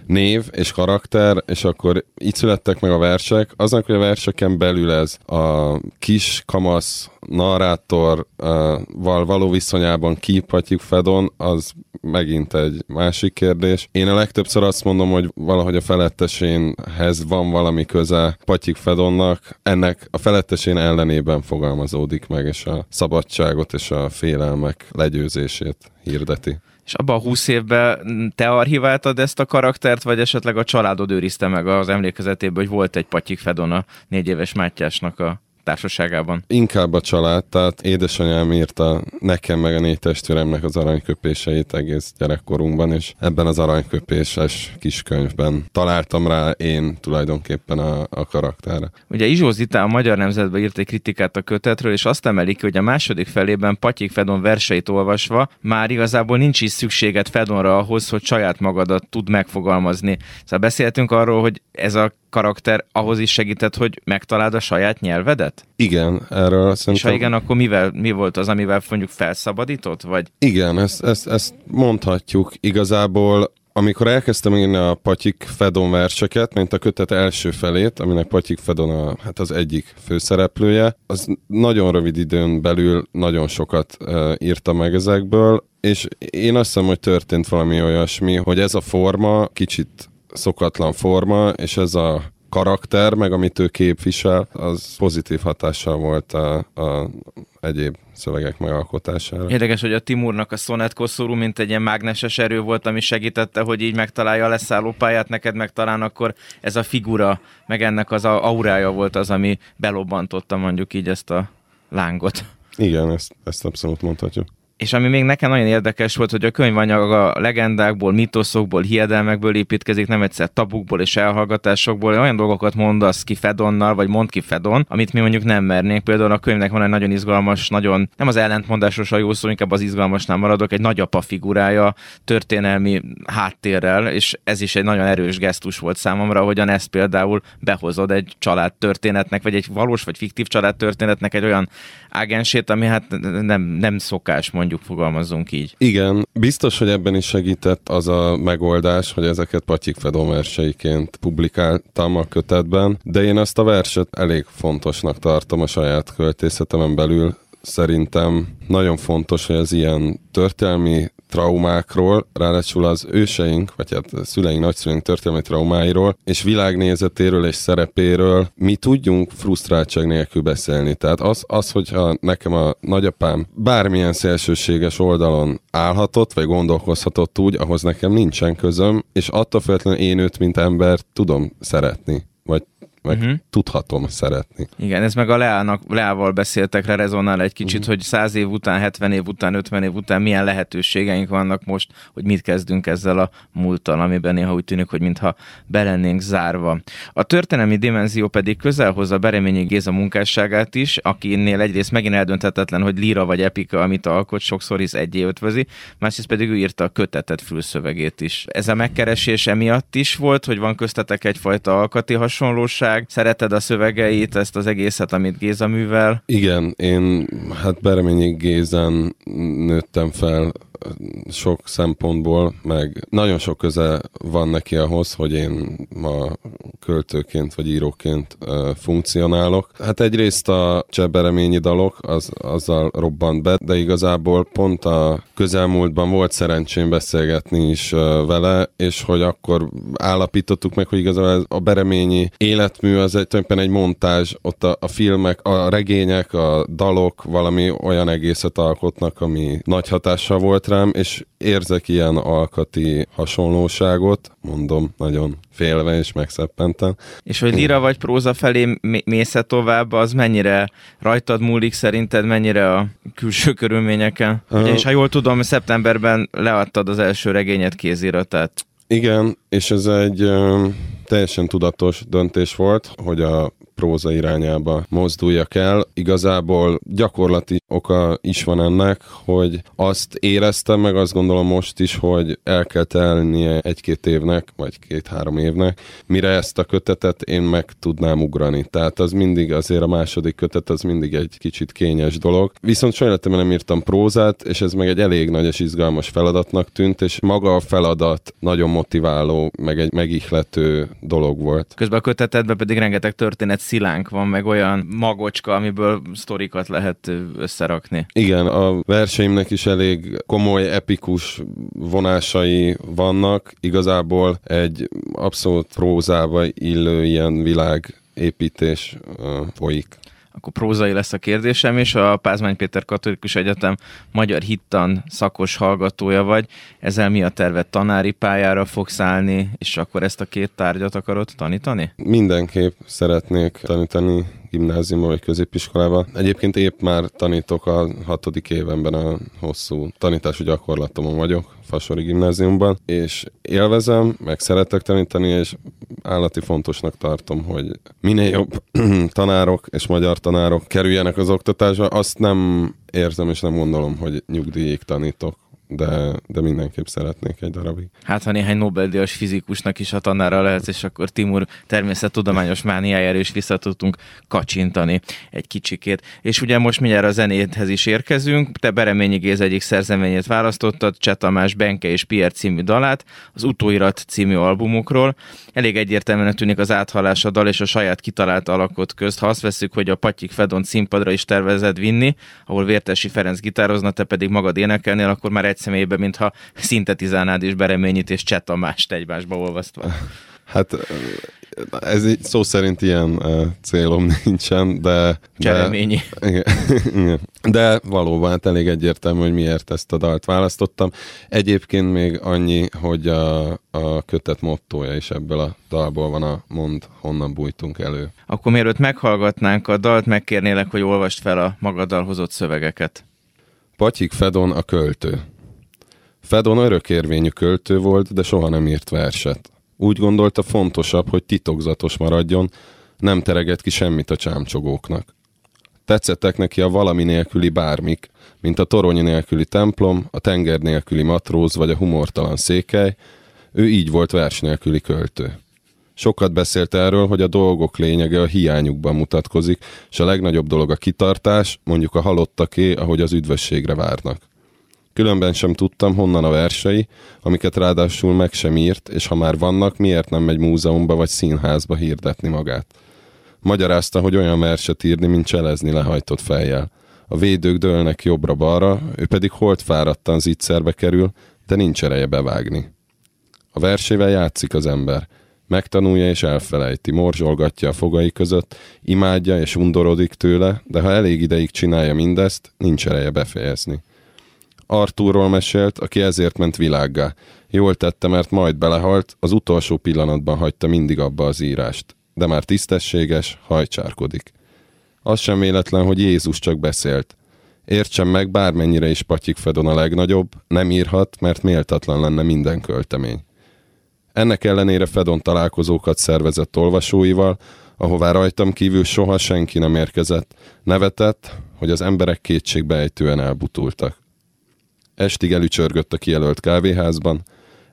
név és karakter, és akkor így születtek meg a versek. Aznak, hogy a verseken belül ez a kis kamasz narrátorval való viszonyában kipatjuk Fedon, az megint egy másik kérdés. Én a legtöbbször azt mondom, hogy valahogy a felettesénhez van valami köze Patyik Fedonnak, ennek a felettesén ellenében fogalmazódik meg, és a szabadságot és a félelmek legyőzését hirdeti. És abban a húsz évben te archiváltad ezt a karaktert, vagy esetleg a családod őrizte meg az emlékezetéből, hogy volt egy Patyik Fedona négy éves Mátyásnak a társaságában? Inkább a család, tehát édesanyám írta nekem meg a négy testvéremnek az aranyköpéseit egész gyerekkorunkban, és ebben az aranyköpéses kiskönyvben találtam rá én tulajdonképpen a, a karakterre. Ugye Izsó Zita a Magyar Nemzetben írt egy kritikát a kötetről, és azt emelik, hogy a második felében Patyik Fedon verseit olvasva már igazából nincs is szükséged Fedonra ahhoz, hogy saját magadat tud megfogalmazni. Szóval beszéltünk arról, hogy ez a karakter ahhoz is segített, hogy megtaláld a saját nyelvedet? Igen, erről szerintem... És ha igen, akkor mivel, mi volt az, amivel mondjuk felszabadított? Vagy? Igen, ezt, ezt, ezt mondhatjuk. Igazából amikor elkezdtem írni a Patyik Fedon verseket, mint a kötet első felét, aminek Patyik Fedon a, hát az egyik főszereplője, az nagyon rövid időn belül nagyon sokat uh, írta meg ezekből, és én azt hiszem, hogy történt valami olyasmi, hogy ez a forma kicsit szokatlan forma, és ez a karakter, meg amit ő képvisel, az pozitív hatással volt a, a egyéb szövegek megalkotására. Érdekes, hogy a Timurnak a Sonet koszorú, mint egy ilyen mágneses erő volt, ami segítette, hogy így megtalálja a leszálló pályát, neked meg talán akkor ez a figura, meg ennek az a aurája volt az, ami belobbantotta mondjuk így ezt a lángot. Igen, ezt, ezt abszolút mondhatjuk. És ami még nekem nagyon érdekes volt, hogy a könyvanyag a legendákból, mitoszokból, hiedelmekből építkezik, nem egyszer tabukból és elhallgatásokból, olyan dolgokat mondasz ki Fedonnal, vagy mond ki Fedon, amit mi mondjuk nem mernénk. Például a könyvnek van egy nagyon izgalmas, nagyon, nem az ellentmondásos a jó szó, inkább az izgalmasnál maradok, egy nagyapa figurája történelmi háttérrel, és ez is egy nagyon erős gesztus volt számomra, hogyan ezt például behozod egy család történetnek, vagy egy valós vagy fiktív család történetnek egy olyan ágensét, ami hát nem, nem szokás, mondjuk fogalmazunk így. Igen, biztos, hogy ebben is segített az a megoldás, hogy ezeket Patyik Fedon verseiként publikáltam a kötetben, de én azt a verset elég fontosnak tartom a saját költészetemen belül, szerintem nagyon fontos, hogy az ilyen történelmi traumákról, ráadásul az őseink, vagy hát szüleink, nagyszüleink történelmi traumáiról, és világnézetéről és szerepéről mi tudjunk frusztráltság nélkül beszélni. Tehát az, az hogyha nekem a nagyapám bármilyen szélsőséges oldalon állhatott, vagy gondolkozhatott úgy, ahhoz nekem nincsen közöm, és attól függetlenül én őt, mint ember tudom szeretni meg uh-huh. tudhatom szeretni. Igen, ez meg a Leának, Leával beszéltek, rezonál egy kicsit, uh-huh. hogy száz év után, 70 év után, 50 év után milyen lehetőségeink vannak most, hogy mit kezdünk ezzel a múlttal, amiben néha úgy tűnik, hogy mintha belennénk zárva. A történelmi dimenzió pedig közel hozza Bereményi Géza munkásságát is, akinél egyrészt megint eldönthetetlen, hogy líra vagy epika, amit alkot, sokszor hisz egyé ötvözi, másrészt pedig ő írta a kötetet fülszövegét is. Ez a megkeresés emiatt is volt, hogy van köztetek egyfajta alkati hasonlóság, meg szereted a szövegeit, ezt az egészet, amit Géza művel? Igen, én hát Bereményi Gézen nőttem fel sok szempontból, meg nagyon sok köze van neki ahhoz, hogy én ma költőként vagy íróként uh, funkcionálok. Hát egyrészt a csebereményi dalok, az, azzal robbant be, de igazából pont a közelmúltban volt szerencsém beszélgetni is uh, vele, és hogy akkor állapítottuk meg, hogy igazából a bereményi életmű az egy, tulajdonképpen egy montázs, ott a, a filmek, a regények, a dalok valami olyan egészet alkotnak, ami nagy hatással volt rám, és érzek ilyen alkati hasonlóságot, mondom, nagyon félve és megszeppenten. És hogy lira vagy próza felé mész tovább, az mennyire rajtad múlik szerinted, mennyire a külső körülményeken? Uh, és ha jól tudom, szeptemberben leadtad az első regényet kéziratát. Igen, és ez egy ö, teljesen tudatos döntés volt, hogy a próza irányába mozduljak el. Igazából gyakorlati oka is van ennek, hogy azt éreztem, meg azt gondolom most is, hogy el kell telnie egy-két évnek, vagy két-három évnek, mire ezt a kötetet én meg tudnám ugrani. Tehát az mindig azért a második kötet az mindig egy kicsit kényes dolog. Viszont sajnálatom nem írtam prózát, és ez meg egy elég nagy és izgalmas feladatnak tűnt, és maga a feladat nagyon motiváló, meg egy megihlető dolog volt. Közben a kötetedben pedig rengeteg történet szilánk van, meg olyan magocska, amiből sztorikat lehet összerakni. Igen, a verseimnek is elég komoly, epikus vonásai vannak. Igazából egy abszolút prózába illő ilyen világépítés uh, folyik akkor prózai lesz a kérdésem, és a Pázmány Péter Katolikus Egyetem magyar hittan szakos hallgatója vagy. Ezzel mi a tervet? Tanári pályára fogsz állni, és akkor ezt a két tárgyat akarod tanítani? Mindenképp szeretnék tanítani gimnáziumban vagy középiskolában. Egyébként épp már tanítok a hatodik évenben a hosszú tanítási gyakorlatomon vagyok, Fasori gimnáziumban, és élvezem, meg szeretek tanítani, és állati fontosnak tartom, hogy minél jobb tanárok és magyar tanárok kerüljenek az oktatásba. Azt nem érzem és nem gondolom, hogy nyugdíjig tanítok de, de mindenképp szeretnék egy darabig. Hát, ha néhány Nobel-díjas fizikusnak is a tanára lehet, és akkor Timur természettudományos mániájára is vissza tudtunk kacsintani egy kicsikét. És ugye most mindjárt a zenéthez is érkezünk. Te Bereményi Géz egyik szerzeményét választottad, Cseh Tamás Benke és Pierre című dalát, az Utóirat című albumokról. Elég egyértelműen tűnik az áthallás a dal és a saját kitalált alakot közt. Ha azt veszük, hogy a Patyik Fedon színpadra is tervezed vinni, ahol Vértesi Ferenc gitározna, te pedig magad énekelnél, akkor már egy személybe, mintha szintetizálnád is Bereményit és Cseh Tamást egymásba olvasztva. Hát ez így szó szerint ilyen uh, célom nincsen, de... Csereményi. De, igen, de valóban hát elég egyértelmű, hogy miért ezt a dalt választottam. Egyébként még annyi, hogy a, a kötet mottója is ebből a dalból van a mond, honnan bújtunk elő. Akkor mielőtt meghallgatnánk a dalt, megkérnélek, hogy olvast fel a magaddal hozott szövegeket. Patyik Fedon a költő. Fedon örökérvényű költő volt, de soha nem írt verset. Úgy gondolta fontosabb, hogy titokzatos maradjon, nem tereget ki semmit a csámcsogóknak. Tetszettek neki a valami nélküli bármik, mint a torony nélküli templom, a tenger nélküli matróz vagy a humortalan székely, ő így volt vers nélküli költő. Sokat beszélt erről, hogy a dolgok lényege a hiányukban mutatkozik, és a legnagyobb dolog a kitartás, mondjuk a halottaké, ahogy az üdvösségre várnak. Különben sem tudtam, honnan a versei, amiket ráadásul meg sem írt, és ha már vannak, miért nem megy múzeumba vagy színházba hirdetni magát. Magyarázta, hogy olyan verset írni, mint cselezni lehajtott fejjel. A védők dőlnek jobbra-balra, ő pedig holt fáradtan zicserbe kerül, de nincs ereje bevágni. A versével játszik az ember. Megtanulja és elfelejti, morzsolgatja a fogai között, imádja és undorodik tőle, de ha elég ideig csinálja mindezt, nincs ereje befejezni. Artúrról mesélt, aki ezért ment világgá. Jól tette, mert majd belehalt, az utolsó pillanatban hagyta mindig abba az írást. De már tisztességes, hajcsárkodik. Az sem véletlen, hogy Jézus csak beszélt. Értsem meg, bármennyire is Patyik Fedon a legnagyobb, nem írhat, mert méltatlan lenne minden költemény. Ennek ellenére Fedon találkozókat szervezett olvasóival, ahová rajtam kívül soha senki nem érkezett, nevetett, hogy az emberek kétségbejtően elbutultak. Estig elücsörgött a kijelölt kávéházban,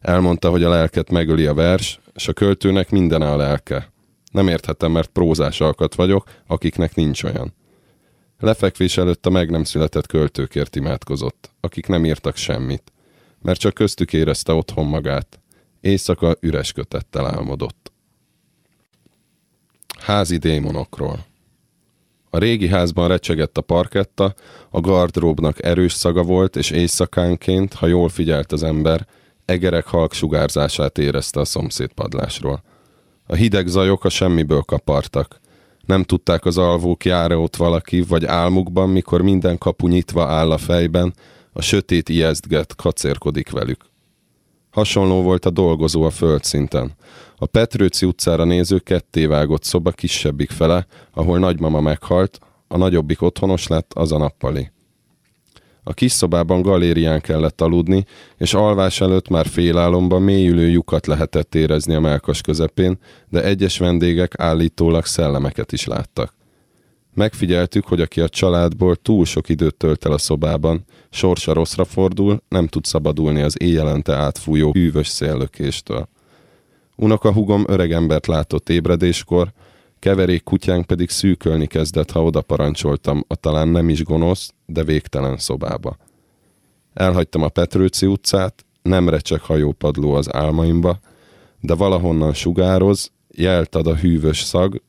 elmondta, hogy a lelket megöli a vers, és a költőnek minden a lelke. Nem érthetem, mert prózás alkat vagyok, akiknek nincs olyan. Lefekvés előtt a meg nem született költőkért imádkozott, akik nem írtak semmit, mert csak köztük érezte otthon magát. Éjszaka üres kötettel álmodott. Házi démonokról a régi házban recsegett a parketta, a gardróbnak erős szaga volt, és éjszakánként, ha jól figyelt az ember, egerek halk sugárzását érezte a szomszéd padlásról. A hideg zajok a semmiből kapartak. Nem tudták az alvók, jár ott valaki, vagy álmukban, mikor minden kapu nyitva áll a fejben, a sötét ijesztget, kacérkodik velük. Hasonló volt a dolgozó a földszinten. A Petrőci utcára néző kettévágott szoba kisebbik fele, ahol nagymama meghalt, a nagyobbik otthonos lett, az a nappali. A kis szobában galérián kellett aludni, és alvás előtt már félálomban mélyülő lyukat lehetett érezni a melkas közepén, de egyes vendégek állítólag szellemeket is láttak. Megfigyeltük, hogy aki a családból túl sok időt tölt el a szobában, sorsa rosszra fordul, nem tud szabadulni az éjjelente átfújó hűvös széllökéstől. Unoka hugom öregembert látott ébredéskor, keverék kutyánk pedig szűkölni kezdett, ha oda parancsoltam a talán nem is gonosz, de végtelen szobába. Elhagytam a Petrőci utcát, nem recsek hajópadló az álmaimba, de valahonnan sugároz, jelt ad a hűvös szag,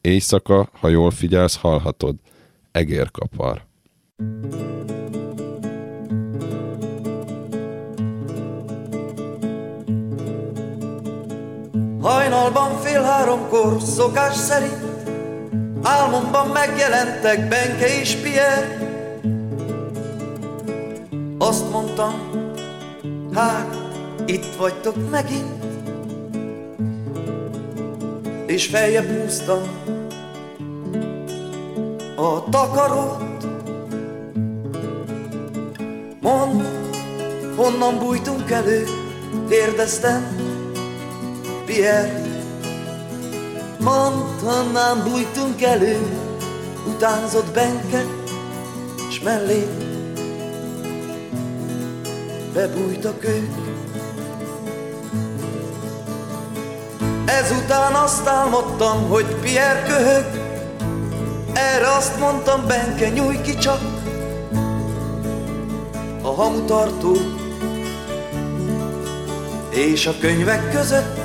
éjszaka, ha jól figyelsz, hallhatod, egérkapar. Hajnalban fél háromkor szokás szerint Álmomban megjelentek Benke és Pierre. Azt mondtam, hát itt vagytok megint És feljebb húztam a takarót. Mond, honnan bújtunk elő, kérdeztem. Pierre. Mondd, bújtunk elő? Utánzott Benke S mellé Bebújtak ők Ezután azt álmodtam, hogy Pierre köhög. Erre azt mondtam, Benke nyújj ki csak A hamutartó. És a könyvek között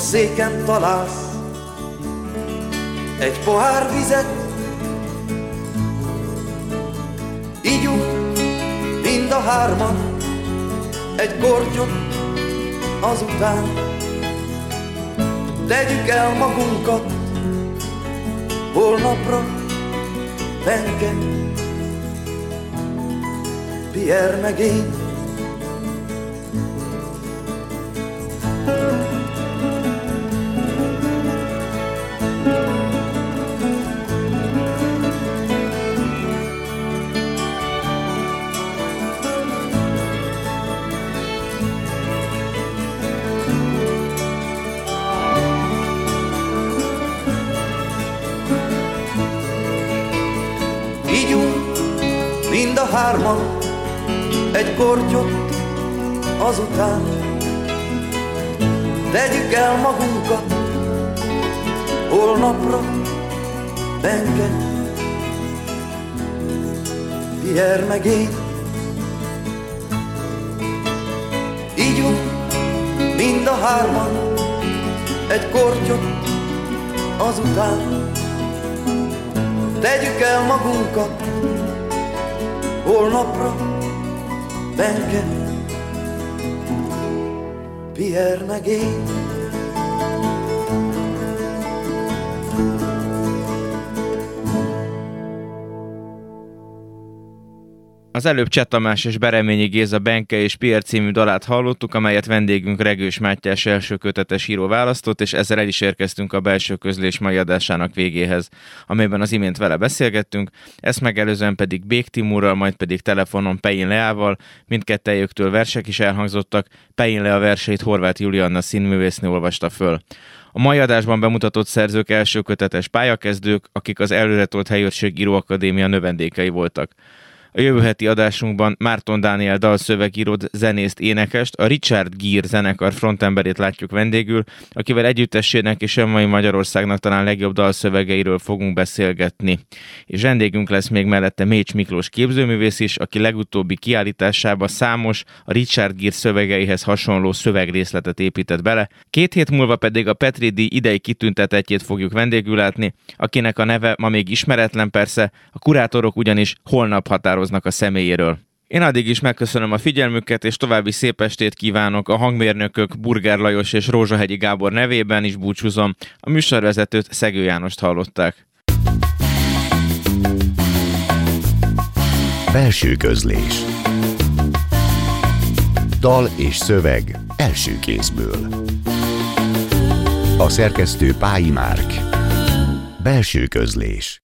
széken találsz egy pohár vizet, Ígyunk mind a hárman egy kortyot, azután. Tegyük el magunkat holnapra Benke Pierre meg én kortyot azután. Tegyük el magunkat holnapra, Benke, Pierre meg én. Ígyunk mind a hárman egy kortyot azután. Tegyük el magunkat holnapra, Benke, Pierre meg Az előbb Cseh Tamás és Bereményi Géza Benke és Pierre című dalát hallottuk, amelyet vendégünk Regős Mátyás első kötetes író választott, és ezzel el is érkeztünk a belső közlés mai adásának végéhez, amelyben az imént vele beszélgettünk, ezt megelőzően pedig Bék Timurral, majd pedig telefonon Pein Leával, mindkettejüktől versek is elhangzottak, Pein Lea verseit Horváth Julianna színművésznő olvasta föl. A mai adásban bemutatott szerzők első kötetes pályakezdők, akik az előretolt helyőrség íróakadémia növendékei voltak. A jövő heti adásunkban Márton Dániel dalszövegírót, zenészt, énekest, a Richard Gere zenekar frontemberét látjuk vendégül, akivel együttessének és mai Magyarországnak talán legjobb dalszövegeiről fogunk beszélgetni. És vendégünk lesz még mellette Mécs Miklós képzőművész is, aki legutóbbi kiállításába számos a Richard Gere szövegeihez hasonló szövegrészletet épített bele. Két hét múlva pedig a Petri díj idei kitüntetetjét fogjuk vendégül látni, akinek a neve ma még ismeretlen persze, a kurátorok ugyanis holnap határ határoznak a személyéről. Én addig is megköszönöm a figyelmüket, és további szép estét kívánok a hangmérnökök Burger Lajos és Rózsahegyi Gábor nevében is búcsúzom. A műsorvezetőt Szegő Jánost hallották. Belső közlés Dal és szöveg első kézből A szerkesztő Pályi Márk Belső közlés